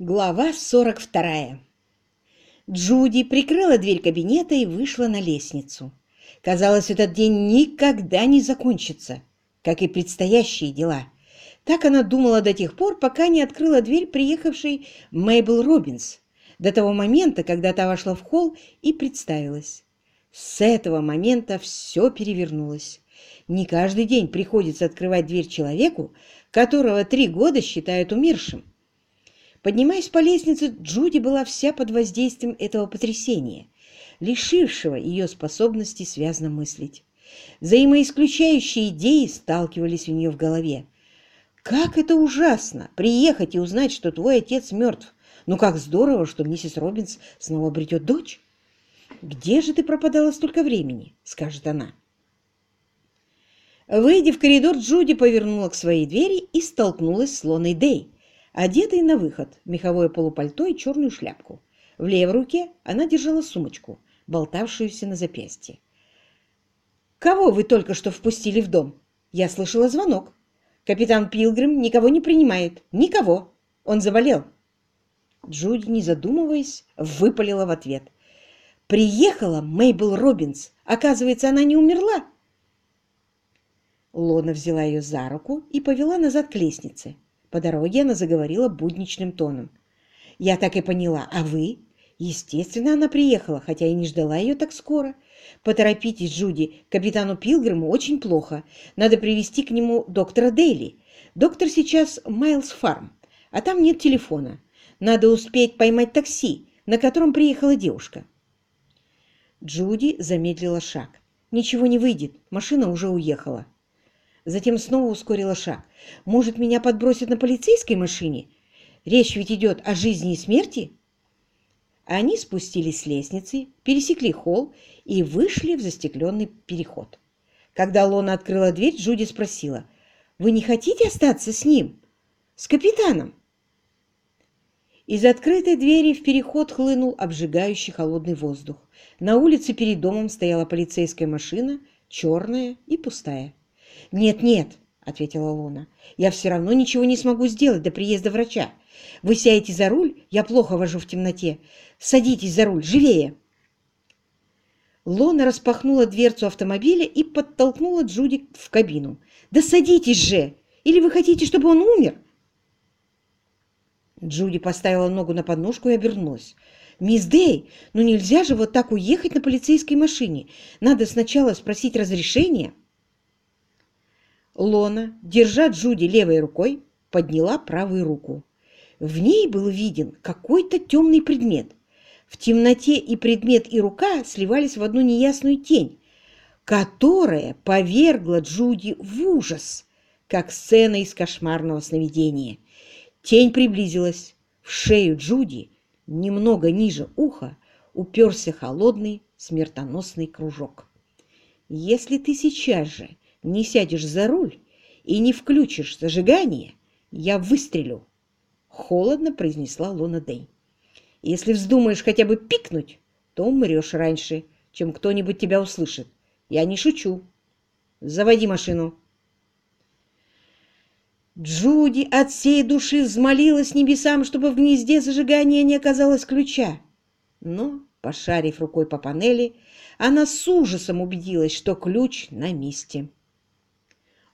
Глава 42. Джуди прикрыла дверь кабинета и вышла на лестницу. Казалось, этот день никогда не закончится, как и предстоящие дела. Так она думала до тех пор, пока не открыла дверь приехавшей Мейбл Робинс, до того момента, когда та вошла в холл и представилась. С этого момента все перевернулось. Не каждый день приходится открывать дверь человеку, которого три года считают умершим. Поднимаясь по лестнице, Джуди была вся под воздействием этого потрясения, лишившего ее способности связно мыслить. Взаимоисключающие идеи сталкивались у нее в голове. «Как это ужасно! Приехать и узнать, что твой отец мертв! Ну как здорово, что миссис Робинс снова обретет дочь!» «Где же ты пропадала столько времени?» — скажет она. Выйдя в коридор, Джуди повернула к своей двери и столкнулась с Лоной Дэй, одетой на выход, меховое полупальто и черную шляпку. В левой руке она держала сумочку, болтавшуюся на запястье. «Кого вы только что впустили в дом? Я слышала звонок. Капитан Пилгрим никого не принимает. Никого. Он заболел». Джуди, не задумываясь, выпалила в ответ. «Приехала Мейбл Робинс. Оказывается, она не умерла». Лона взяла ее за руку и повела назад к лестнице. По дороге она заговорила будничным тоном. «Я так и поняла. А вы?» Естественно, она приехала, хотя и не ждала ее так скоро. Поторопитесь, Джуди, капитану Пилгриму очень плохо. Надо привести к нему доктора Дейли. Доктор сейчас Майлз Фарм, а там нет телефона. Надо успеть поймать такси, на котором приехала девушка. Джуди замедлила шаг. Ничего не выйдет, машина уже уехала. Затем снова ускорила шаг. «Может, меня подбросят на полицейской машине? Речь ведь идет о жизни и смерти?» Они спустились с лестницы, пересекли холл и вышли в застекленный переход. Когда Лона открыла дверь, Джуди спросила, «Вы не хотите остаться с ним? С капитаном?» Из открытой двери в переход хлынул обжигающий холодный воздух. На улице перед домом стояла полицейская машина, черная и пустая. «Нет, нет», — ответила Луна, — «я все равно ничего не смогу сделать до приезда врача. Вы сядете за руль, я плохо вожу в темноте. Садитесь за руль, живее!» Лона распахнула дверцу автомобиля и подтолкнула Джуди в кабину. «Да садитесь же! Или вы хотите, чтобы он умер?» Джуди поставила ногу на подножку и обернулась. «Мисс Дэй, ну нельзя же вот так уехать на полицейской машине. Надо сначала спросить разрешения». Лона, держа Джуди левой рукой, подняла правую руку. В ней был виден какой-то темный предмет. В темноте и предмет, и рука сливались в одну неясную тень, которая повергла Джуди в ужас, как сцена из кошмарного сновидения. Тень приблизилась. В шею Джуди, немного ниже уха, уперся холодный смертоносный кружок. «Если ты сейчас же не сядешь за руль и не включишь зажигание, я выстрелю!» Холодно произнесла Луна Дэй. «Если вздумаешь хотя бы пикнуть, то умрешь раньше, чем кто-нибудь тебя услышит. Я не шучу. Заводи машину!» Джуди от всей души взмолилась небесам, чтобы в гнезде зажигания не оказалось ключа. Но, пошарив рукой по панели, она с ужасом убедилась, что ключ на месте.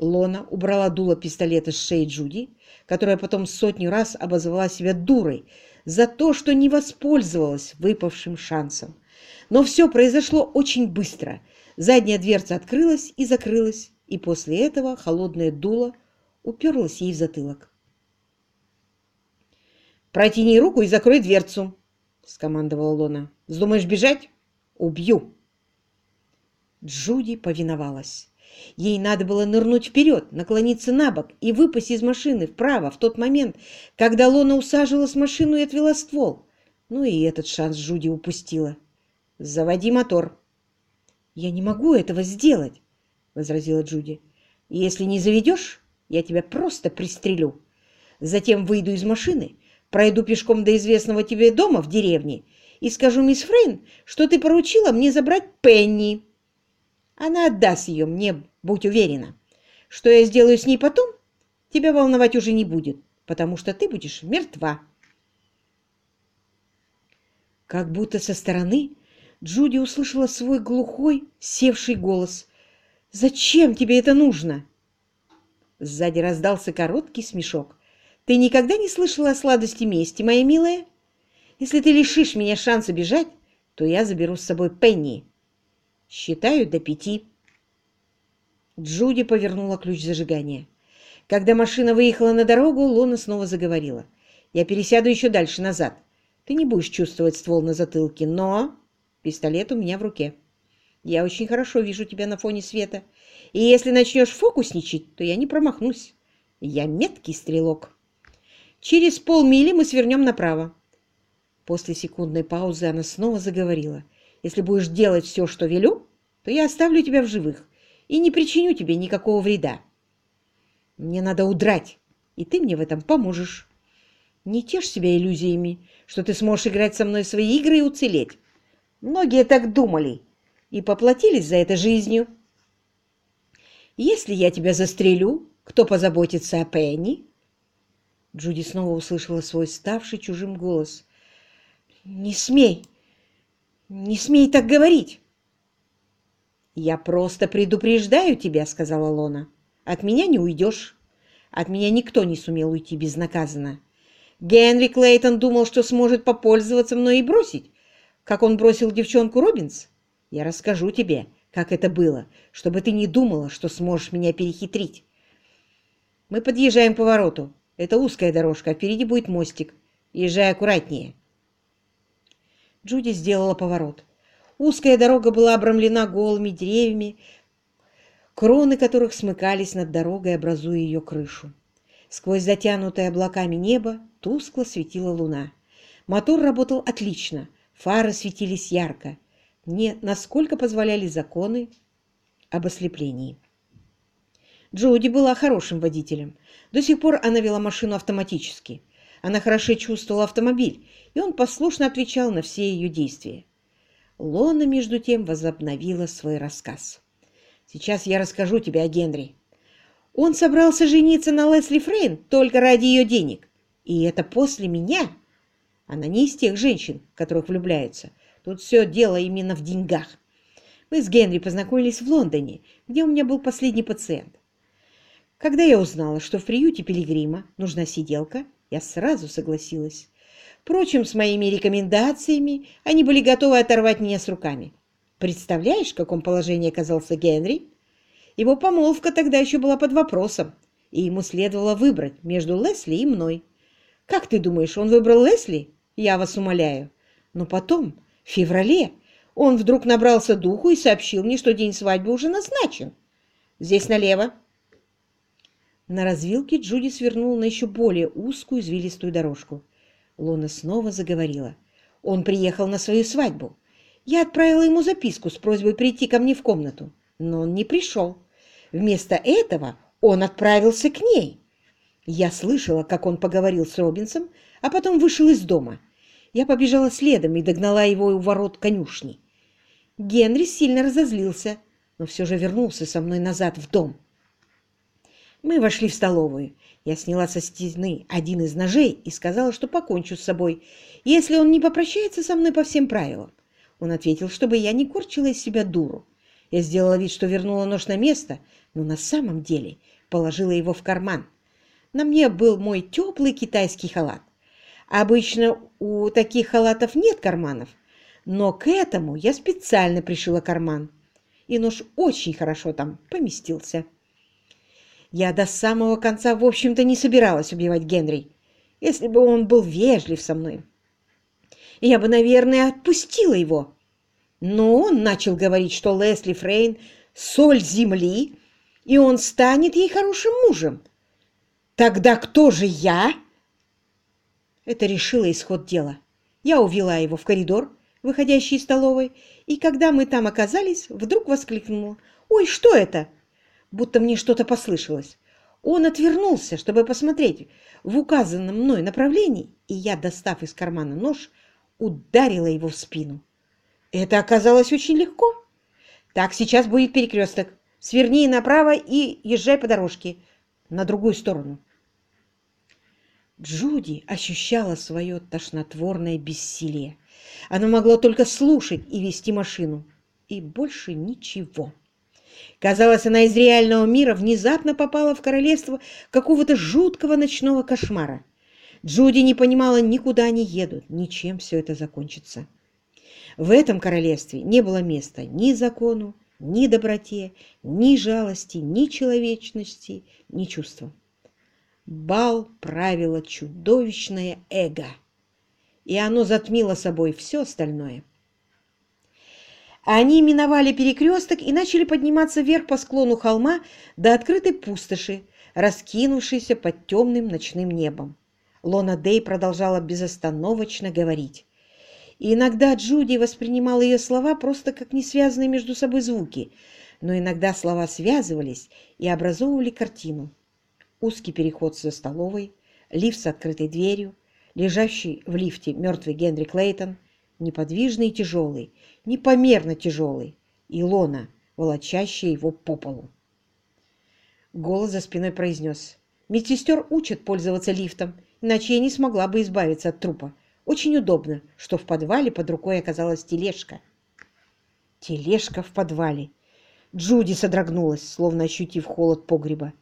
Лона убрала дуло пистолета с шеи Джуди, которая потом сотню раз обозвала себя дурой за то, что не воспользовалась выпавшим шансом. Но все произошло очень быстро. Задняя дверца открылась и закрылась, и после этого холодное дуло уперлось ей в затылок. «Протяни руку и закрой дверцу», — скомандовала Лона. «Вздумаешь бежать? Убью!» Джуди повиновалась. Ей надо было нырнуть вперед, наклониться на бок и выпасть из машины вправо в тот момент, когда Лона усаживалась в машину и отвела ствол. Ну и этот шанс Джуди упустила. «Заводи мотор». «Я не могу этого сделать», — возразила Джуди. «Если не заведешь, я тебя просто пристрелю. Затем выйду из машины, пройду пешком до известного тебе дома в деревне и скажу мисс Фрейн, что ты поручила мне забрать Пенни». Она отдаст ее мне, будь уверена. Что я сделаю с ней потом, тебя волновать уже не будет, потому что ты будешь мертва. Как будто со стороны Джуди услышала свой глухой, севший голос. «Зачем тебе это нужно?» Сзади раздался короткий смешок. «Ты никогда не слышала о сладости мести, моя милая? Если ты лишишь меня шанса бежать, то я заберу с собой Пенни. Считаю до пяти». Джуди повернула ключ зажигания. Когда машина выехала на дорогу, Лона снова заговорила. «Я пересяду еще дальше назад. Ты не будешь чувствовать ствол на затылке, но пистолет у меня в руке. Я очень хорошо вижу тебя на фоне света, и если начнешь фокусничать, то я не промахнусь. Я меткий стрелок. Через полмили мы свернем направо». После секундной паузы она снова заговорила. «Если будешь делать все, что велю, то я оставлю тебя в живых и не причиню тебе никакого вреда. Мне надо удрать, и ты мне в этом поможешь. Не тешь себя иллюзиями, что ты сможешь играть со мной свои игры и уцелеть. Многие так думали и поплатились за это жизнью. Если я тебя застрелю, кто позаботится о Пенни? Джуди снова услышала свой ставший чужим голос. «Не смей! Не смей так говорить!» «Я просто предупреждаю тебя», — сказала Лона. От меня не уйдешь. От меня никто не сумел уйти безнаказанно. Генри Клейтон думал, что сможет попользоваться мной и бросить, как он бросил девчонку Робинс. Я расскажу тебе, как это было, чтобы ты не думала, что сможешь меня перехитрить. Мы подъезжаем к повороту. Это узкая дорожка, а впереди будет мостик. Езжай аккуратнее. Джуди сделала поворот. Узкая дорога была обрамлена голыми деревьями, кроны которых смыкались над дорогой, образуя ее крышу. Сквозь затянутое облаками небо тускло светила луна. Мотор работал отлично, фары светились ярко, не насколько позволяли законы об ослеплении. Джоуди была хорошим водителем. До сих пор она вела машину автоматически. Она хорошо чувствовала автомобиль, и он послушно отвечал на все ее действия. Лона, между тем, возобновила свой рассказ. Сейчас я расскажу тебе о Генри. Он собрался жениться на Лесли Фрейн только ради ее денег. И это после меня. Она не из тех женщин, которых влюбляются. Тут все дело именно в деньгах. Мы с Генри познакомились в Лондоне, где у меня был последний пациент. Когда я узнала, что в приюте Пилигрима нужна сиделка, я сразу согласилась. Впрочем, с моими рекомендациями они были готовы оторвать меня с руками. Представляешь, в каком положении оказался Генри? Его помолвка тогда еще была под вопросом, и ему следовало выбрать между Лесли и мной. Как ты думаешь, он выбрал Лесли? Я вас умоляю. Но потом, в феврале, он вдруг набрался духу и сообщил мне, что день свадьбы уже назначен. Здесь налево. На развилке Джуди свернула на еще более узкую извилистую дорожку. Лона снова заговорила. Он приехал на свою свадьбу. Я отправила ему записку с просьбой прийти ко мне в комнату, но он не пришел. Вместо этого он отправился к ней. Я слышала, как он поговорил с Робинсом, а потом вышел из дома. Я побежала следом и догнала его у ворот конюшни. Генри сильно разозлился, но все же вернулся со мной назад в дом. Мы вошли в столовую. Я сняла со стены один из ножей и сказала, что покончу с собой, если он не попрощается со мной по всем правилам. Он ответил, чтобы я не корчила из себя дуру. Я сделала вид, что вернула нож на место, но на самом деле положила его в карман. На мне был мой теплый китайский халат. Обычно у таких халатов нет карманов, но к этому я специально пришила карман, и нож очень хорошо там поместился. Я до самого конца, в общем-то, не собиралась убивать Генри, если бы он был вежлив со мной я бы, наверное, отпустила его. Но он начал говорить, что Лесли Фрейн — соль земли, и он станет ей хорошим мужем. Тогда кто же я? Это решило исход дела. Я увела его в коридор, выходящий из столовой, и когда мы там оказались, вдруг воскликнула. «Ой, что это?» Будто мне что-то послышалось. Он отвернулся, чтобы посмотреть в указанном мной направлении, и я, достав из кармана нож, ударила его в спину. Это оказалось очень легко. Так, сейчас будет перекресток. Сверни направо и езжай по дорожке на другую сторону. Джуди ощущала свое тошнотворное бессилие. Оно могло только слушать и вести машину. И больше ничего. Казалось, она из реального мира внезапно попала в королевство какого-то жуткого ночного кошмара. Джуди не понимала, никуда они едут, ничем все это закончится. В этом королевстве не было места ни закону, ни доброте, ни жалости, ни человечности, ни чувства. Бал правило чудовищное эго, и оно затмило собой все остальное. Они миновали перекресток и начали подниматься вверх по склону холма до открытой пустоши, раскинувшейся под темным ночным небом. Лона Дей продолжала безостановочно говорить. И иногда Джуди воспринимала ее слова просто как несвязанные между собой звуки, но иногда слова связывались и образовывали картину. Узкий переход со столовой, лифт с открытой дверью, лежащий в лифте мертвый Генри Клейтон, неподвижный и тяжелый, непомерно тяжелый, и Лона, волочащая его по полу. Голос за спиной произнес. «Медсестер учат пользоваться лифтом, иначе я не смогла бы избавиться от трупа. Очень удобно, что в подвале под рукой оказалась тележка». Тележка в подвале. Джуди содрогнулась, словно ощутив холод погреба.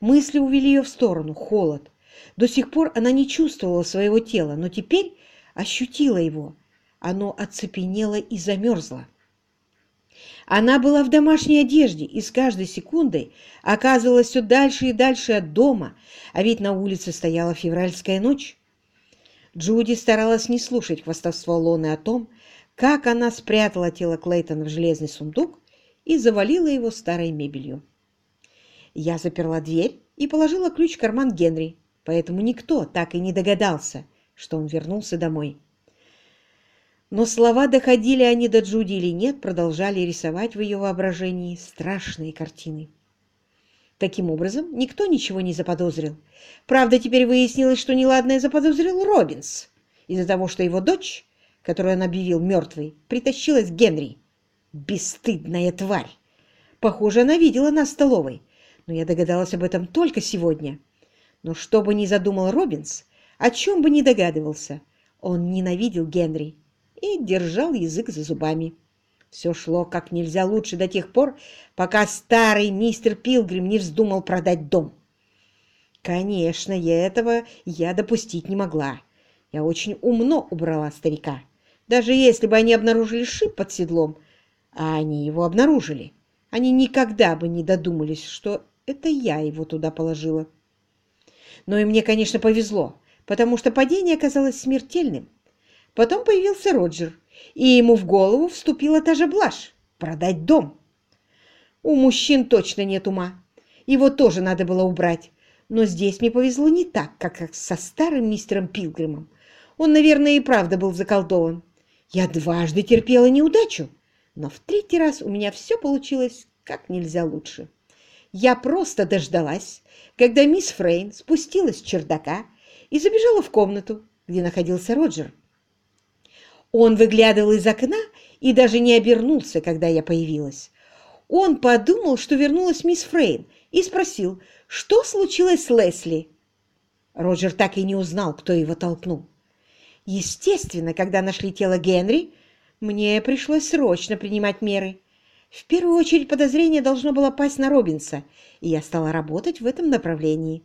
Мысли увели ее в сторону, холод. До сих пор она не чувствовала своего тела, но теперь ощутила его. Оно оцепенело и замерзло. Она была в домашней одежде и с каждой секундой оказывалась все дальше и дальше от дома, а ведь на улице стояла февральская ночь. Джуди старалась не слушать хвастовство Лоны о том, как она спрятала тело Клейтона в железный сундук и завалила его старой мебелью. Я заперла дверь и положила ключ в карман Генри, поэтому никто так и не догадался, что он вернулся домой. Но слова, доходили они до Джуди или нет, продолжали рисовать в ее воображении страшные картины. Таким образом, никто ничего не заподозрил. Правда, теперь выяснилось, что неладное заподозрил Робинс из-за того, что его дочь, которую он объявил мертвой, притащилась к Генри. Бесстыдная тварь! Похоже, она видела нас в столовой, но я догадалась об этом только сегодня. Но что бы ни задумал Робинс, о чем бы ни догадывался, он ненавидел Генри и держал язык за зубами. Все шло как нельзя лучше до тех пор, пока старый мистер Пилгрим не вздумал продать дом. Конечно, я этого я допустить не могла. Я очень умно убрала старика. Даже если бы они обнаружили шип под седлом, а они его обнаружили, они никогда бы не додумались, что это я его туда положила. Но и мне, конечно, повезло, потому что падение оказалось смертельным. Потом появился Роджер, и ему в голову вступила та же блажь — продать дом. У мужчин точно нет ума. Его тоже надо было убрать. Но здесь мне повезло не так, как со старым мистером Пилгримом. Он, наверное, и правда был заколдован. Я дважды терпела неудачу, но в третий раз у меня все получилось как нельзя лучше. Я просто дождалась, когда мисс Фрейн спустилась с чердака и забежала в комнату, где находился Роджер. Он выглядывал из окна и даже не обернулся, когда я появилась. Он подумал, что вернулась мисс Фрейн, и спросил, что случилось с Лесли. Роджер так и не узнал, кто его толкнул. Естественно, когда нашли тело Генри, мне пришлось срочно принимать меры. В первую очередь подозрение должно было пасть на Робинса, и я стала работать в этом направлении.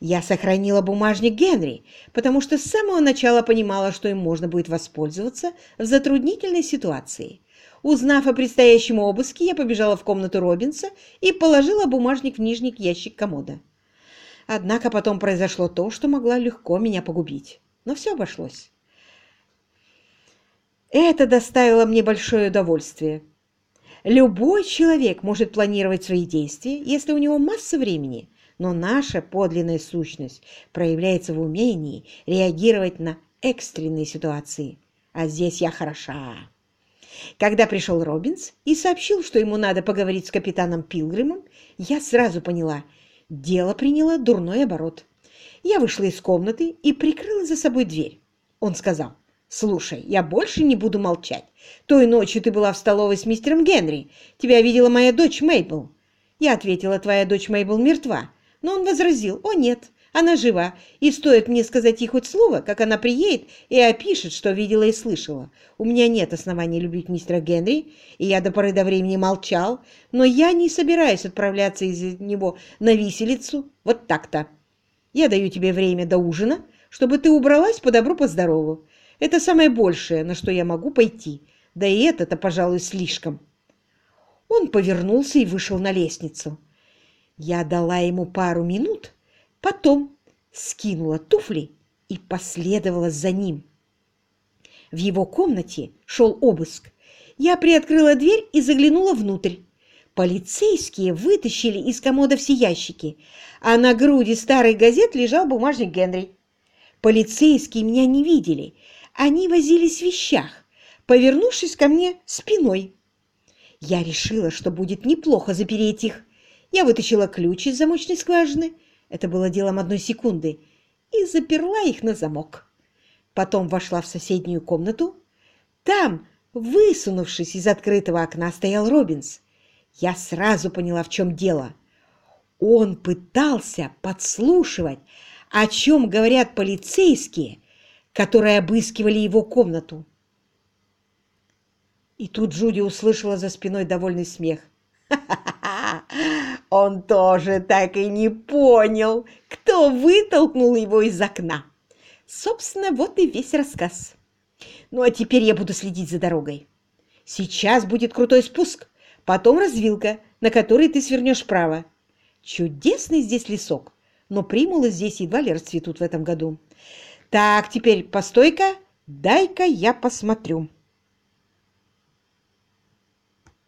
Я сохранила бумажник Генри, потому что с самого начала понимала, что им можно будет воспользоваться в затруднительной ситуации. Узнав о предстоящем обыске, я побежала в комнату Робинса и положила бумажник в нижний ящик комода. Однако потом произошло то, что могло легко меня погубить. Но все обошлось. Это доставило мне большое удовольствие. Любой человек может планировать свои действия, если у него масса времени – но наша подлинная сущность проявляется в умении реагировать на экстренные ситуации. А здесь я хороша. Когда пришел Робинс и сообщил, что ему надо поговорить с капитаном Пилгримом, я сразу поняла, дело приняло дурной оборот. Я вышла из комнаты и прикрыла за собой дверь. Он сказал, «Слушай, я больше не буду молчать. Той ночью ты была в столовой с мистером Генри. Тебя видела моя дочь Мейбл». Я ответила, «Твоя дочь Мейбл мертва». Но он возразил, «О нет, Она жива, и стоит мне сказать ей хоть слово, как она приедет и опишет, что видела и слышала. У меня нет оснований любить мистера Генри, и я до поры до времени молчал, но я не собираюсь отправляться из него на виселицу. Вот так-то. Я даю тебе время до ужина, чтобы ты убралась по добру, по здорову. Это самое большее, на что я могу пойти. Да и это-то, пожалуй, слишком. Он повернулся и вышел на лестницу. Я дала ему пару минут, потом скинула туфли и последовала за ним. В его комнате шел обыск. Я приоткрыла дверь и заглянула внутрь. Полицейские вытащили из комода все ящики, а на груди старых газет лежал бумажник Генри. Полицейские меня не видели. Они возились в вещах, повернувшись ко мне спиной. Я решила, что будет неплохо запереть их. Я вытащила ключ из замочной скважины, это было делом одной секунды, и заперла их на замок. Потом вошла в соседнюю комнату. Там, высунувшись из открытого окна, стоял Робинс. Я сразу поняла, в чем дело. Он пытался подслушивать, о чем говорят полицейские, которые обыскивали его комнату. И тут Джуди услышала за спиной довольный смех. «Ха-ха-ха! Он тоже так и не понял, кто вытолкнул его из окна. Собственно, вот и весь рассказ. Ну, а теперь я буду следить за дорогой. Сейчас будет крутой спуск, потом развилка, на которой ты свернешь вправо. Чудесный здесь лесок, но примулы здесь едва ли расцветут в этом году. Так, теперь постой-ка, дай-ка я посмотрю».